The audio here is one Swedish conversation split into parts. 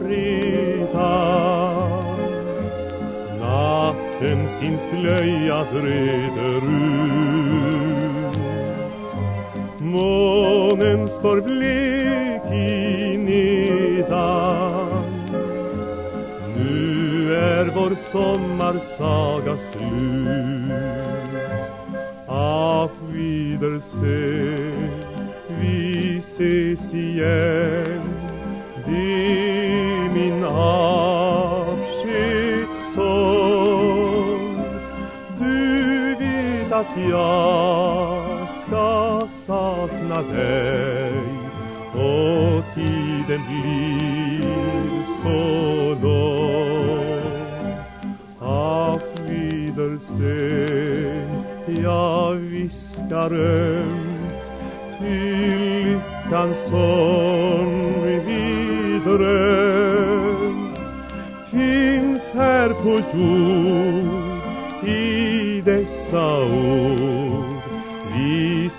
redan Natten sin slöja breder ut. Månen står blek i nedan Nu är vår sommarsaga slut. Auf Wiedersehen, vi ses igen. Att jag ska sakna dig och tiden blir så lång. Auf Wiedersehen, jag viskar ömt till lyckan som vi dröm finns här på jord i dessa ord vi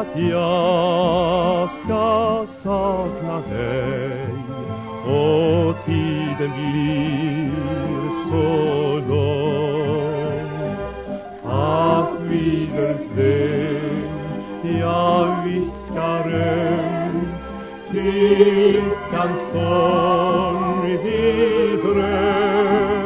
att jag ska sakna dig. Och tiden blir så lång. Auf Wiedersehen, jag viskar ömt till lyckans sång vid dröm